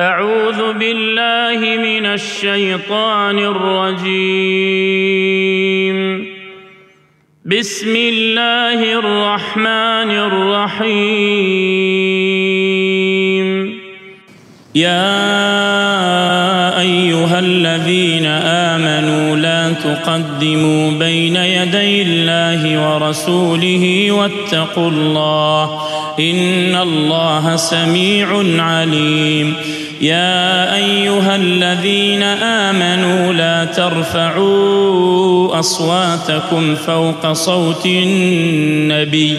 أعوذ باللہ من الشیطان الرجیم بسم اللہ الرحمن الرحیم یا أيها الذین آمنوا لا تقدموا بین یدی اللہ ورسولہ واتقوا اللہ إن اللہ سمیع علیم يا أيها الذين آمنوا لا ترفعوا أصواتكم فوق صوت النبي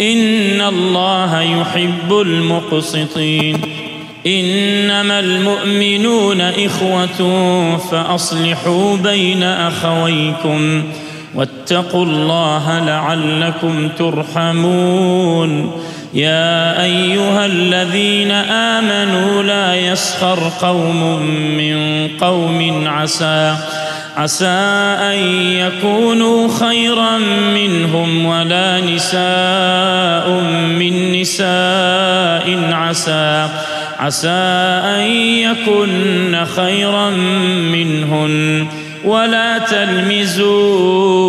ان الله يحب المقسطين انما المؤمنون اخوة فاصلحوا بين اخويكم واتقوا الله لعلكم ترحمون يا ايها الذين امنوا لا يسخر قوم من قوم عسى عسى أن يكونوا خيرا منهم ولا نساء من نساء عسى عسى أن يكن خيرا منهن. ولا تلمزون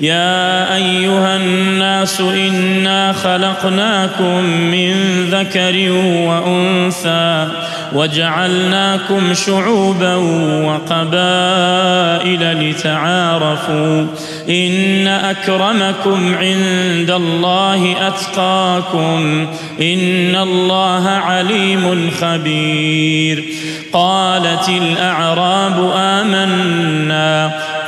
يا أيها الناس إنا خلقناكم من ذكر وأنثى وجعلناكم شعوبا وقبائل لتعارفوا إن أكرمكم عند الله أتقاكم إن الله عليم خبير قالت الأعراب آمنا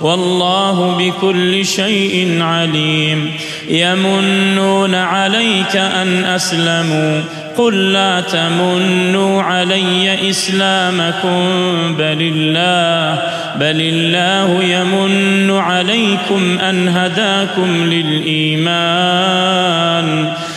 والله بكل شيء عليم. يمنون عليك أن أسلموا. قل لا تمنوا علي إسلامكم. بل الله بل الله يمن عليكم أن هداكم للإيمان.